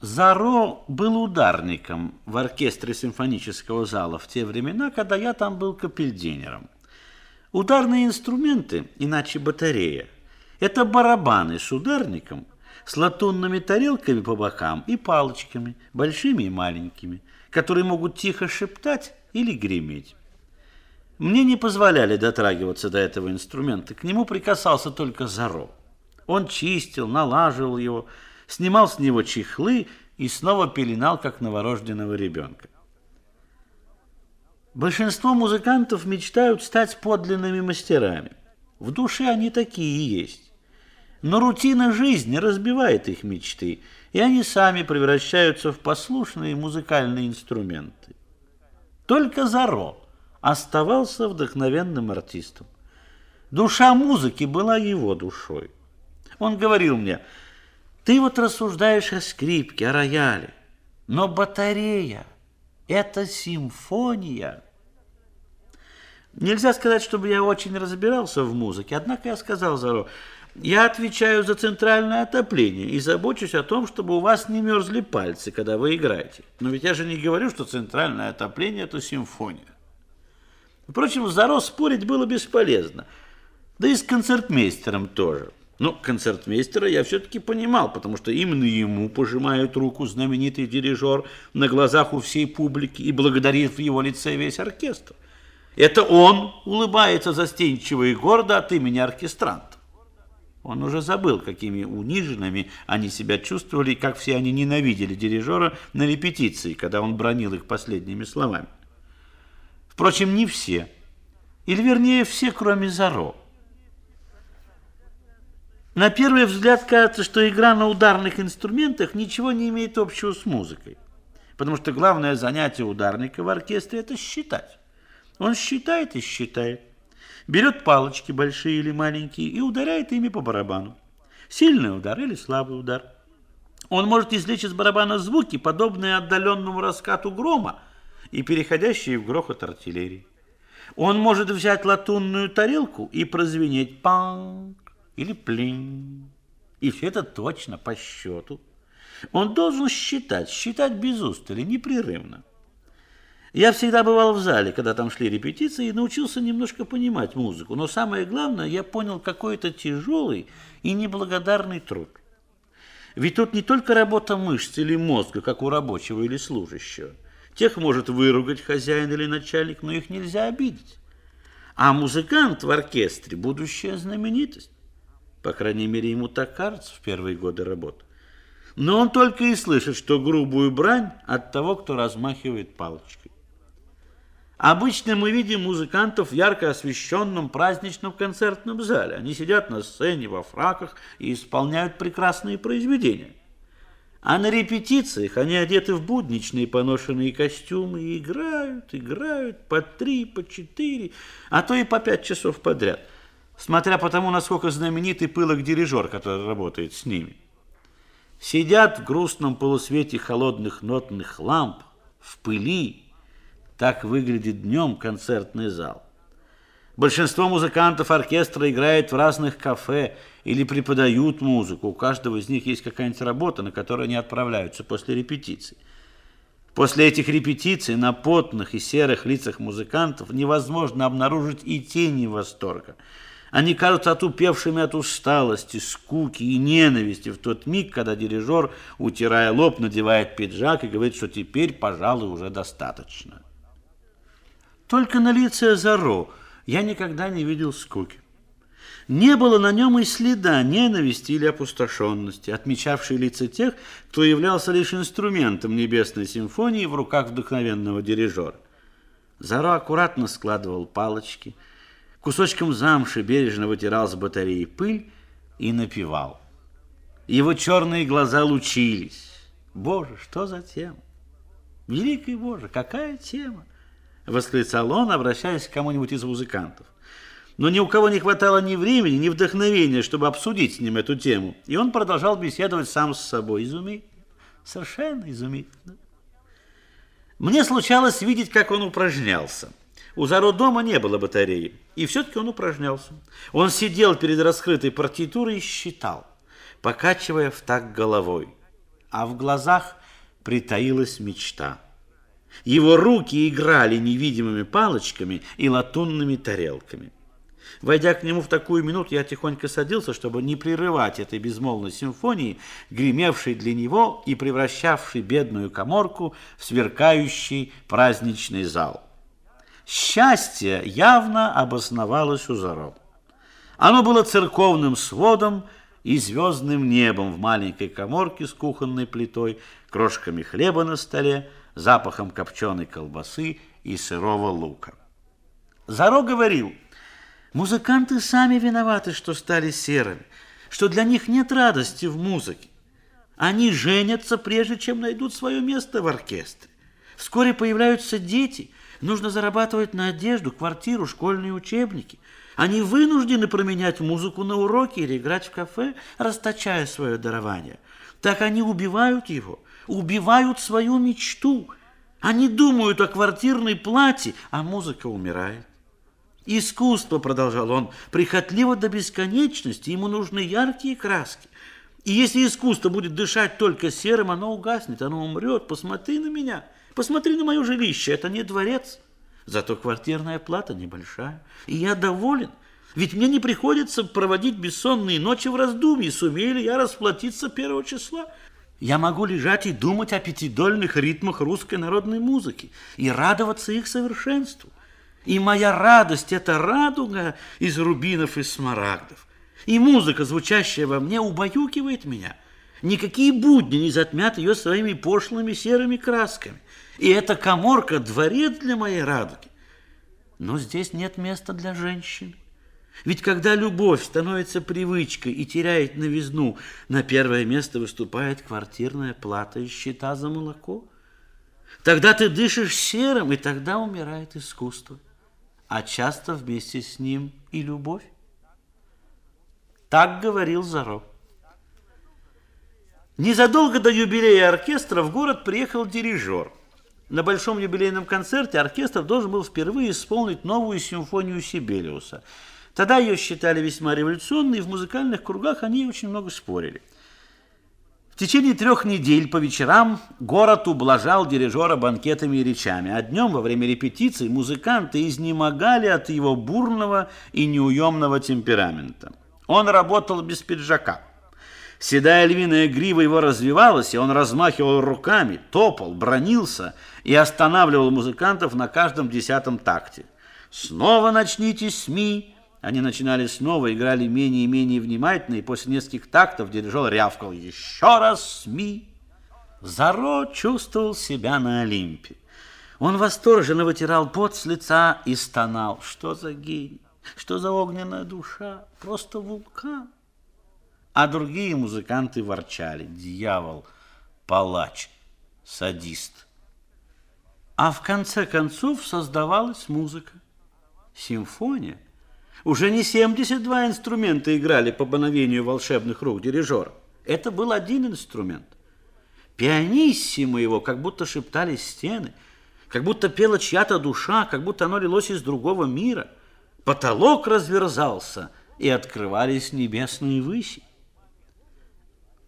Заро был ударником в оркестре симфонического зала в те времена, когда я там был капельдинером. Ударные инструменты, иначе батарея, это барабаны с ударником, с латунными тарелками по бокам и палочками, большими и маленькими, которые могут тихо шептать или греметь. Мне не позволяли дотрагиваться до этого инструмента, к нему прикасался только Заро. Он чистил, налаживал его, снимал с него чехлы и снова пеленал, как новорожденного ребенка. Большинство музыкантов мечтают стать подлинными мастерами. В душе они такие и есть. Но рутина жизни разбивает их мечты, и они сами превращаются в послушные музыкальные инструменты. Только Заро оставался вдохновенным артистом. Душа музыки была его душой. Он говорил мне, ты вот рассуждаешь о скрипке, о рояле, но батарея – это симфония. Нельзя сказать, чтобы я очень разбирался в музыке, однако я сказал Заро, я отвечаю за центральное отопление и забочусь о том, чтобы у вас не мерзли пальцы, когда вы играете. Но ведь я же не говорю, что центральное отопление – это симфония. Впрочем, Заро спорить было бесполезно, да и с концертмейстером тоже. Но концертмейстера я все-таки понимал, потому что именно ему пожимает руку знаменитый дирижер на глазах у всей публики и благодарит в его лице весь оркестр. Это он улыбается застенчиво и гордо от имени оркестранта. Он уже забыл, какими униженными они себя чувствовали, и как все они ненавидели дирижера на репетиции, когда он бронил их последними словами. Впрочем, не все. Или, вернее, все, кроме Заро. На первый взгляд кажется, что игра на ударных инструментах ничего не имеет общего с музыкой. Потому что главное занятие ударника в оркестре – это считать. Он считает и считает. Берет палочки, большие или маленькие, и ударяет ими по барабану. Сильный удар или слабый удар. Он может извлечь из барабана звуки, подобные отдаленному раскату грома и переходящие в грохот артиллерии. Он может взять латунную тарелку и прозвенеть панк, или плин. И все это точно по счету. Он должен считать, считать без устали, непрерывно. Я всегда бывал в зале, когда там шли репетиции, и научился немножко понимать музыку. Но самое главное, я понял какой-то тяжелый и неблагодарный труд. Ведь тут не только работа мышц или мозга, как у рабочего или служащего. Тех может выругать хозяин или начальник, но их нельзя обидеть. А музыкант в оркестре – будущая знаменитость. По крайней мере, ему так кажется в первые годы работы. Но он только и слышит, что грубую брань от того, кто размахивает палочкой. Обычно мы видим музыкантов в ярко освещенном праздничном концертном зале. Они сидят на сцене во фраках и исполняют прекрасные произведения. А на репетициях они одеты в будничные поношенные костюмы и играют, играют по три, по четыре, а то и по пять часов подряд – смотря по тому, насколько знаменитый пылок дирижер, который работает с ними. Сидят в грустном полусвете холодных нотных ламп, в пыли. Так выглядит днем концертный зал. Большинство музыкантов оркестра играет в разных кафе или преподают музыку. У каждого из них есть какая-нибудь работа, на которую они отправляются после репетиций. После этих репетиций на потных и серых лицах музыкантов невозможно обнаружить и тени восторга – они кажутся отупевшими от усталости, скуки и ненависти в тот миг, когда дирижер, утирая лоб, надевает пиджак и говорит, что теперь, пожалуй, уже достаточно. Только на лице Заро я никогда не видел скуки. Не было на нем и следа ненависти или опустошенности, отмечавшей лица тех, кто являлся лишь инструментом небесной симфонии в руках вдохновенного дирижера. Заро аккуратно складывал палочки – кусочком замши бережно вытирал с батареи пыль и напевал. Его черные глаза лучились. Боже, что за тема? Великий Боже, какая тема? Восклицал он, обращаясь к кому-нибудь из музыкантов. Но ни у кого не хватало ни времени, ни вдохновения, чтобы обсудить с ним эту тему. И он продолжал беседовать сам с собой. Изумительно, совершенно изумительно. Мне случалось видеть, как он упражнялся. У Заро дома не было батареи, и все-таки он упражнялся. Он сидел перед раскрытой партитурой и считал, покачивая в так головой. а в глазах притаилась мечта. Его руки играли невидимыми палочками и латунными тарелками. Войдя к нему в такую минуту, я тихонько садился, чтобы не прерывать этой безмолвной симфонии, гремевшей для него и превращавшей бедную коморку в сверкающий праздничный зал. Счастье явно обосновалось у Заро. Оно было церковным сводом и звездным небом в маленькой коморке с кухонной плитой, крошками хлеба на столе, запахом копченой колбасы и сырого лука. Заро говорил – Музыканты сами виноваты, что стали серыми, что для них нет радости в музыке. Они женятся, прежде чем найдут свое место в оркестре. Вскоре появляются дети, нужно зарабатывать на одежду, квартиру, школьные учебники. Они вынуждены променять музыку на уроки или играть в кафе, расточая свое дарование. Так они убивают его, убивают свою мечту. Они думают о квартирной плате, а музыка умирает. Искусство, продолжал он, прихотливо до бесконечности, ему нужны яркие краски. И если искусство будет дышать только серым, оно угаснет, оно умрет. Посмотри на меня, посмотри на мое жилище, это не дворец. Зато квартирная плата небольшая, и я доволен. Ведь мне не приходится проводить бессонные ночи в раздумье, сумею ли я расплатиться первого числа. Я могу лежать и думать о пятидольных ритмах русской народной музыки и радоваться их совершенству. И моя радость – это радуга из рубинов и смарагдов. И музыка, звучащая во мне, убаюкивает меня. Никакие будни не затмят ее своими пошлыми серыми красками. И эта коморка – дворец для моей радуги. Но здесь нет места для женщин. Ведь когда любовь становится привычкой и теряет новизну, на первое место выступает квартирная плата и счета за молоко. Тогда ты дышишь серым, и тогда умирает искусство а часто вместе с ним и любовь. Так говорил Заро. Незадолго до юбилея оркестра в город приехал дирижер. На большом юбилейном концерте оркестр должен был впервые исполнить новую симфонию Сибелиуса. Тогда ее считали весьма революционной, и в музыкальных кругах они очень много спорили – в течение трех недель по вечерам город ублажал дирижера банкетами и речами, а днем во время репетиций музыканты изнемогали от его бурного и неуемного темперамента. Он работал без пиджака. Седая львиная грива его развивалась, и он размахивал руками, топал, бронился и останавливал музыкантов на каждом десятом такте. «Снова начните СМИ!» Они начинали снова, играли менее и менее внимательно, и после нескольких тактов дирижер рявкал «Еще раз СМИ!». Заро чувствовал себя на Олимпе. Он восторженно вытирал пот с лица и стонал. Что за гений? Что за огненная душа? Просто вулкан. А другие музыканты ворчали. Дьявол, палач, садист. А в конце концов создавалась музыка. Симфония. Уже не 72 инструмента играли по мановению волшебных рук дирижера. Это был один инструмент. Пианиссимо его, как будто шептали стены, как будто пела чья-то душа, как будто оно лилось из другого мира. Потолок разверзался, и открывались небесные выси.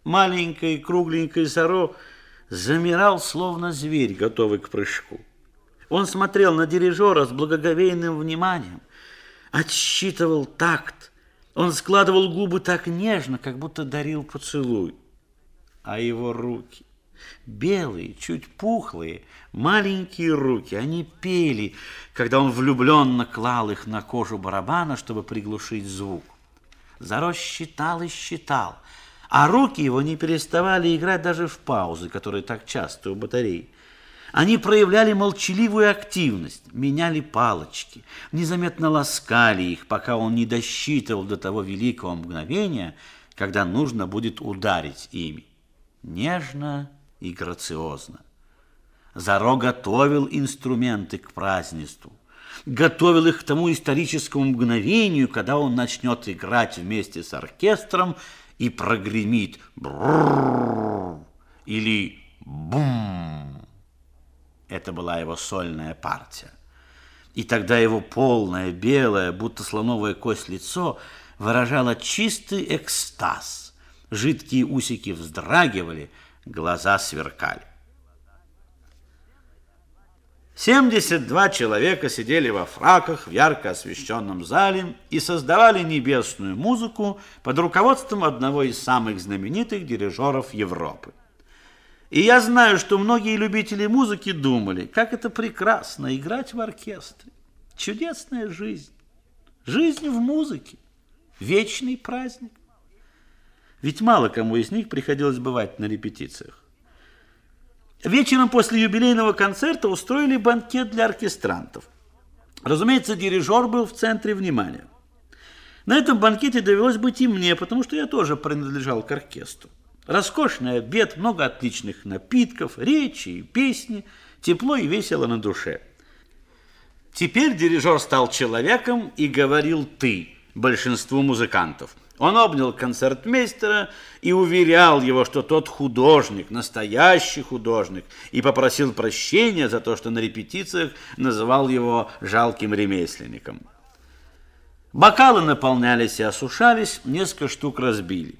Маленький кругленький Заро замирал, словно зверь, готовый к прыжку. Он смотрел на дирижера с благоговейным вниманием отсчитывал такт. Он складывал губы так нежно, как будто дарил поцелуй. А его руки, белые, чуть пухлые, маленькие руки, они пели, когда он влюбленно клал их на кожу барабана, чтобы приглушить звук. Зарос считал и считал, а руки его не переставали играть даже в паузы, которые так часто у батареи. Они проявляли молчаливую активность, меняли палочки, незаметно ласкали их, пока он не досчитывал до того великого мгновения, когда нужно будет ударить ими. Нежно и грациозно. Заро готовил инструменты к празднеству, готовил их к тому историческому мгновению, когда он начнет играть вместе с оркестром и прогремит «бррррр» или «бум». Это была его сольная партия. И тогда его полное, белое, будто слоновая кость лицо выражало чистый экстаз. Жидкие усики вздрагивали, глаза сверкали. 72 человека сидели во фраках в ярко освещенном зале и создавали небесную музыку под руководством одного из самых знаменитых дирижеров Европы. И я знаю, что многие любители музыки думали, как это прекрасно играть в оркестре. Чудесная жизнь. Жизнь в музыке. Вечный праздник. Ведь мало кому из них приходилось бывать на репетициях. Вечером после юбилейного концерта устроили банкет для оркестрантов. Разумеется, дирижер был в центре внимания. На этом банкете довелось быть и мне, потому что я тоже принадлежал к оркестру. Роскошный обед, много отличных напитков, речи и песни, тепло и весело на душе. Теперь дирижер стал человеком и говорил «ты» большинству музыкантов – он обнял концертмейстера и уверял его, что тот художник, настоящий художник, и попросил прощения за то, что на репетициях называл его жалким ремесленником. Бокалы наполнялись и осушались, несколько штук разбили.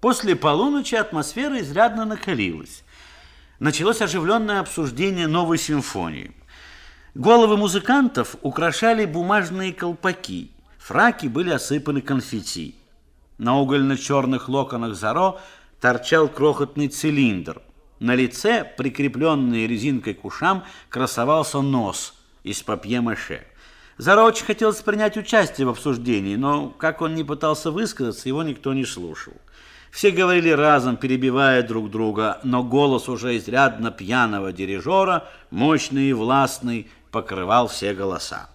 После полуночи атмосфера изрядно накалилась. Началось оживленное обсуждение новой симфонии. Головы музыкантов украшали бумажные колпаки, фраки были осыпаны конфетти. На угольно-черных локонах Заро торчал крохотный цилиндр. На лице, прикрепленный резинкой к ушам, красовался нос из папье-маше. Заро очень хотелось принять участие в обсуждении, но, как он не пытался высказаться, его никто не слушал. Все говорили разом, перебивая друг друга, но голос уже изрядно пьяного дирижера, мощный и властный, покрывал все голоса.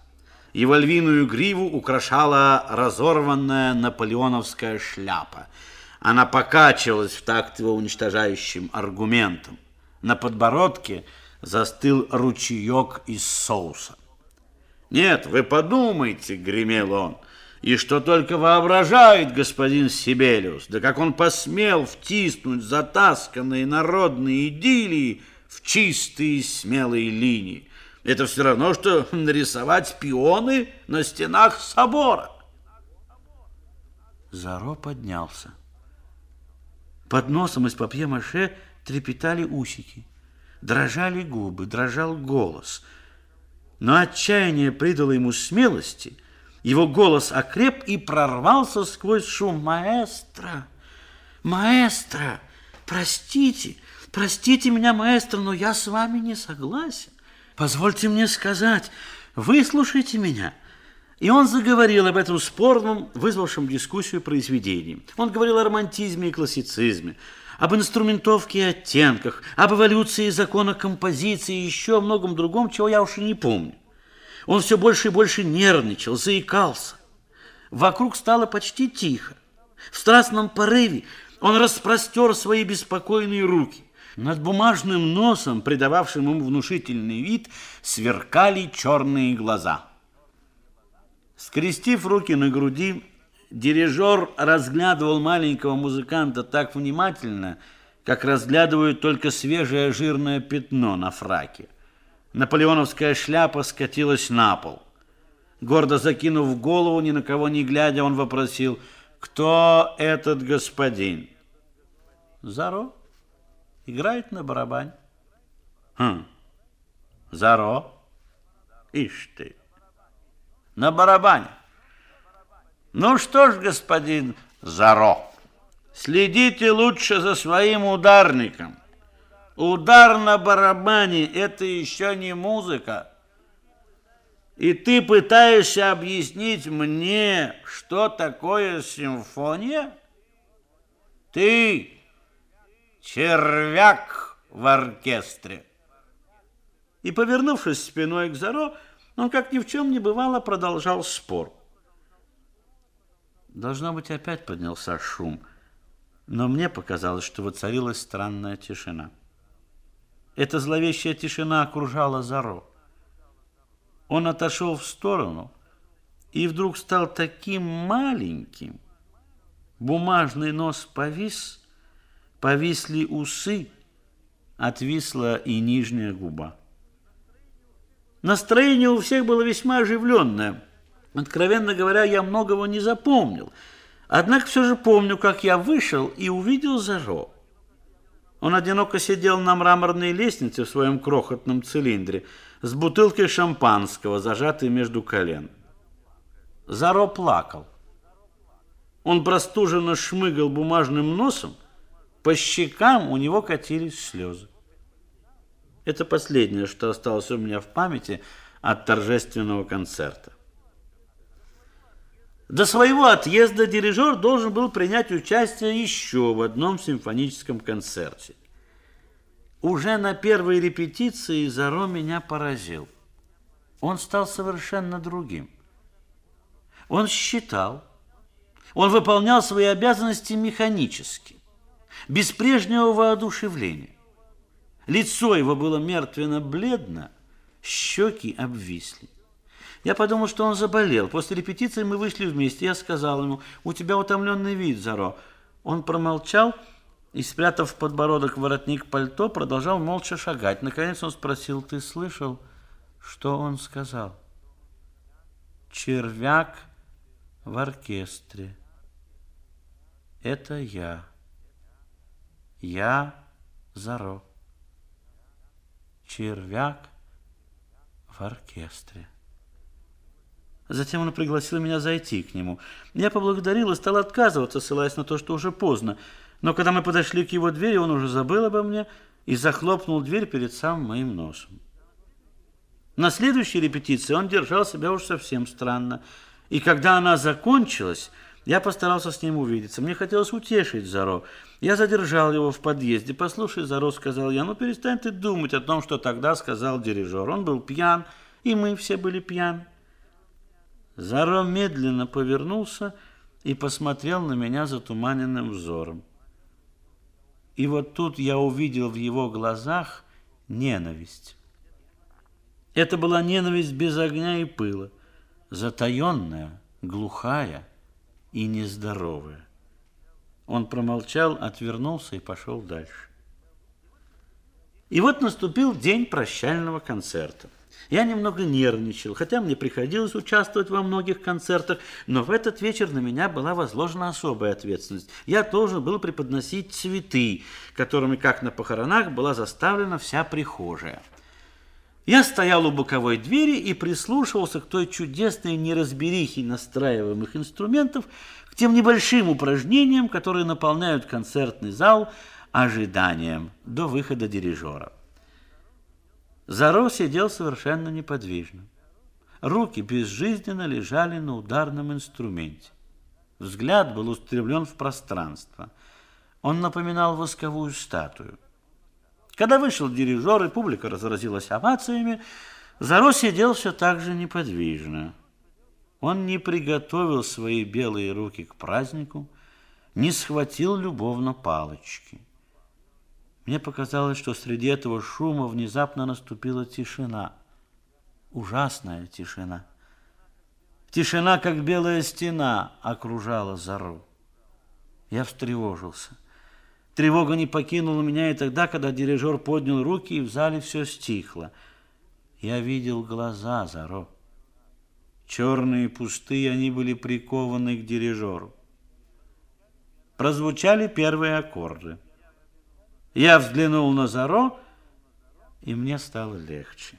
Его львиную гриву украшала разорванная наполеоновская шляпа. Она покачивалась в такт его уничтожающим аргументом. На подбородке застыл ручеек из соуса. «Нет, вы подумайте», — гремел он, — «и что только воображает господин Сибелиус, да как он посмел втиснуть затасканные народные идиллии в чистые смелые линии. Это все равно, что нарисовать пионы на стенах собора. Заро поднялся. Под носом из папье-маше трепетали усики. Дрожали губы, дрожал голос. Но отчаяние придало ему смелости. Его голос окреп и прорвался сквозь шум. «Маэстро! Маэстро! Простите! Простите меня, маэстро, но я с вами не согласен. Позвольте мне сказать, выслушайте меня. И он заговорил об этом спорном, вызвавшем дискуссию произведении. Он говорил о романтизме и классицизме, об инструментовке и оттенках, об эволюции закона композиции и еще о многом другом, чего я уж и не помню. Он все больше и больше нервничал, заикался. Вокруг стало почти тихо. В страстном порыве он распростер свои беспокойные руки. Над бумажным носом, придававшим ему внушительный вид, сверкали черные глаза. Скрестив руки на груди, дирижер разглядывал маленького музыканта так внимательно, как разглядывают только свежее жирное пятно на фраке. Наполеоновская шляпа скатилась на пол. Гордо закинув голову, ни на кого не глядя, он вопросил, «Кто этот господин?» «Заро» играет на барабане. Хм, Заро, ишь ты, на барабане. Ну что ж, господин Заро, следите лучше за своим ударником. Удар на барабане – это еще не музыка. И ты пытаешься объяснить мне, что такое симфония? Ты червяк в оркестре. И, повернувшись спиной к Заро, он, как ни в чем не бывало, продолжал спор. Должно быть, опять поднялся шум, но мне показалось, что воцарилась странная тишина. Эта зловещая тишина окружала Заро. Он отошел в сторону и вдруг стал таким маленьким. Бумажный нос повис, Повисли усы, отвисла и нижняя губа. Настроение у всех было весьма оживленное. Откровенно говоря, я многого не запомнил. Однако все же помню, как я вышел и увидел Заро. Он одиноко сидел на мраморной лестнице в своем крохотном цилиндре с бутылкой шампанского, зажатой между колен. Заро плакал. Он простуженно шмыгал бумажным носом, по щекам у него катились слезы. Это последнее, что осталось у меня в памяти от торжественного концерта. До своего отъезда дирижер должен был принять участие еще в одном симфоническом концерте. Уже на первой репетиции Заро меня поразил. Он стал совершенно другим. Он считал, он выполнял свои обязанности механически, без прежнего воодушевления. Лицо его было мертвенно-бледно, щеки обвисли. Я подумал, что он заболел. После репетиции мы вышли вместе. Я сказал ему, у тебя утомленный вид, Заро. Он промолчал и, спрятав подбородок в воротник пальто, продолжал молча шагать. Наконец он спросил, ты слышал, что он сказал? Червяк в оркестре. Это я. Я Заро. Червяк в оркестре. Затем он пригласил меня зайти к нему. Я поблагодарил и стал отказываться, ссылаясь на то, что уже поздно. Но когда мы подошли к его двери, он уже забыл обо мне и захлопнул дверь перед самым моим носом. На следующей репетиции он держал себя уж совсем странно. И когда она закончилась, я постарался с ним увидеться. Мне хотелось утешить Заро. Я задержал его в подъезде. «Послушай, Заро», — сказал я, — «ну перестань ты думать о том, что тогда сказал дирижер. Он был пьян, и мы все были пьяны». Заро медленно повернулся и посмотрел на меня затуманенным взором. И вот тут я увидел в его глазах ненависть. Это была ненависть без огня и пыла, затаенная, глухая и нездоровая. Он промолчал, отвернулся и пошел дальше. И вот наступил день прощального концерта. Я немного нервничал, хотя мне приходилось участвовать во многих концертах, но в этот вечер на меня была возложена особая ответственность. Я должен был преподносить цветы, которыми, как на похоронах, была заставлена вся прихожая. Я стоял у боковой двери и прислушивался к той чудесной неразберихе настраиваемых инструментов, к тем небольшим упражнениям, которые наполняют концертный зал ожиданием до выхода дирижера. Заро сидел совершенно неподвижно. Руки безжизненно лежали на ударном инструменте. Взгляд был устремлен в пространство. Он напоминал восковую статую. Когда вышел дирижер и публика разразилась овациями, Заро сидел все так же неподвижно. Он не приготовил свои белые руки к празднику, не схватил любовно палочки. Мне показалось, что среди этого шума внезапно наступила тишина. Ужасная тишина. Тишина, как белая стена, окружала Зару. Я встревожился. Тревога не покинула меня и тогда, когда дирижер поднял руки, и в зале все стихло. Я видел глаза Заро. Черные пустые, они были прикованы к дирижеру. Прозвучали первые аккорды. Я взглянул на Заро, и мне стало легче.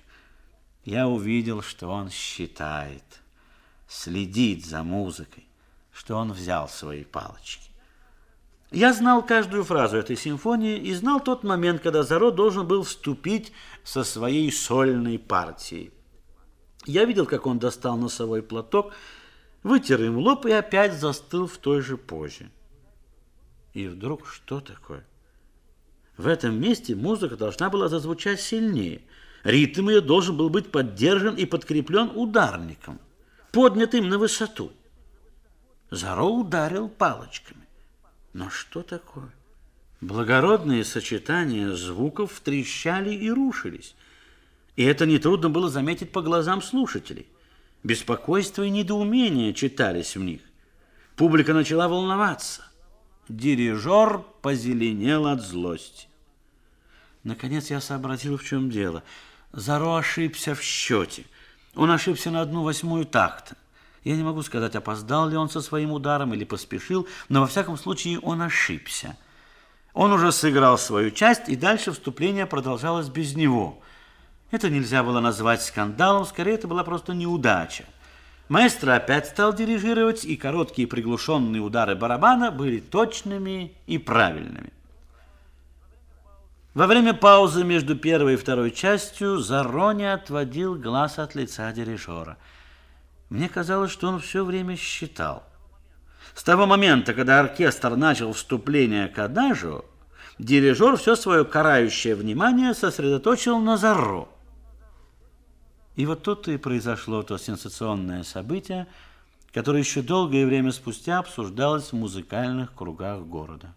Я увидел, что он считает, следит за музыкой, что он взял свои палочки. Я знал каждую фразу этой симфонии и знал тот момент, когда Заро должен был вступить со своей сольной партией. Я видел, как он достал носовой платок, вытер им лоб и опять застыл в той же позе. И вдруг что такое? В этом месте музыка должна была зазвучать сильнее. Ритм ее должен был быть поддержан и подкреплен ударником, поднятым на высоту. Заро ударил палочками. Но что такое? Благородные сочетания звуков трещали и рушились. И это нетрудно было заметить по глазам слушателей. Беспокойство и недоумение читались в них. Публика начала волноваться. Дирижер позеленел от злости. Наконец я сообразил, в чем дело. Заро ошибся в счете. Он ошибся на одну восьмую такта. Я не могу сказать, опоздал ли он со своим ударом или поспешил, но во всяком случае он ошибся. Он уже сыграл свою часть, и дальше вступление продолжалось без него. Это нельзя было назвать скандалом, скорее это была просто неудача. Маэстро опять стал дирижировать, и короткие приглушенные удары барабана были точными и правильными. Во время паузы между первой и второй частью Зарони отводил глаз от лица дирижера. Мне казалось, что он все время считал. С того момента, когда оркестр начал вступление к адажу, дирижер все свое карающее внимание сосредоточил на Заро. И вот тут и произошло то сенсационное событие, которое еще долгое время спустя обсуждалось в музыкальных кругах города.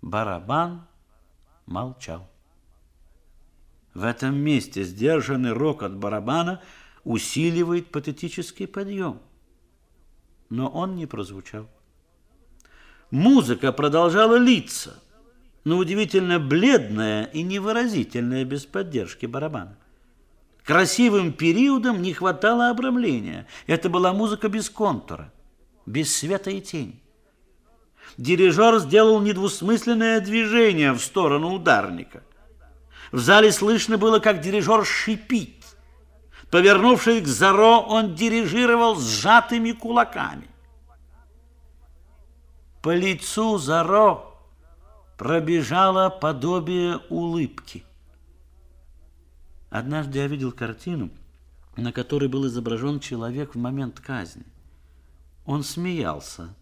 Барабан молчал. В этом месте сдержанный рок от барабана усиливает патетический подъем. Но он не прозвучал. Музыка продолжала литься, но удивительно бледная и невыразительная без поддержки барабана. Красивым периодом не хватало обрамления. Это была музыка без контура, без света и тени. Дирижер сделал недвусмысленное движение в сторону ударника. В зале слышно было, как дирижер шипит. Повернувшись к Заро, он дирижировал сжатыми кулаками. По лицу Заро пробежало подобие улыбки. Однажды я видел картину, на которой был изображен человек в момент казни. Он смеялся,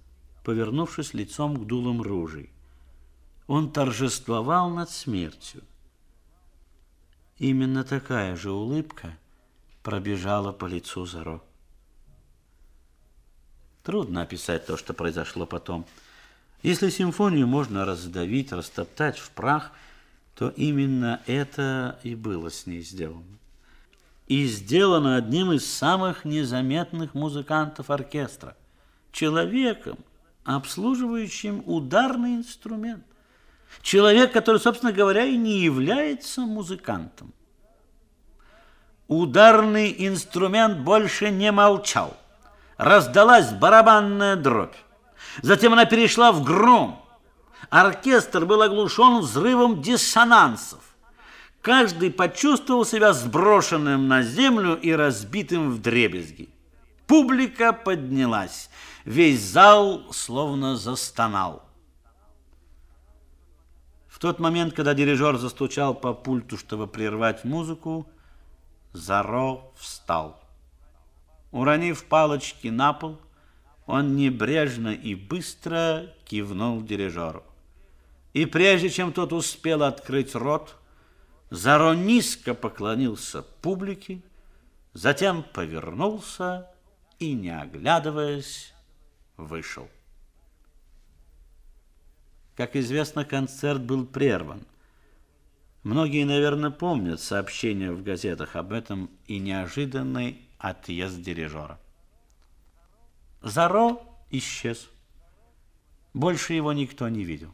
повернувшись лицом к дулам ружей. Он торжествовал над смертью. Именно такая же улыбка пробежала по лицу Заро. Трудно описать то, что произошло потом. Если симфонию можно раздавить, растоптать в прах, то именно это и было с ней сделано. И сделано одним из самых незаметных музыкантов оркестра, человеком, обслуживающим ударный инструмент. Человек, который, собственно говоря, и не является музыкантом. Ударный инструмент больше не молчал. Раздалась барабанная дробь. Затем она перешла в гром. Оркестр был оглушен взрывом диссонансов. Каждый почувствовал себя сброшенным на землю и разбитым в дребезги. Публика поднялась. Весь зал словно застонал. В тот момент, когда дирижер застучал по пульту, чтобы прервать музыку, Заро встал. Уронив палочки на пол, он небрежно и быстро кивнул дирижеру. И прежде чем тот успел открыть рот, Заро низко поклонился публике, затем повернулся и, не оглядываясь, вышел. Как известно, концерт был прерван. Многие, наверное, помнят сообщения в газетах об этом и неожиданный отъезд дирижера. Заро исчез. Больше его никто не видел.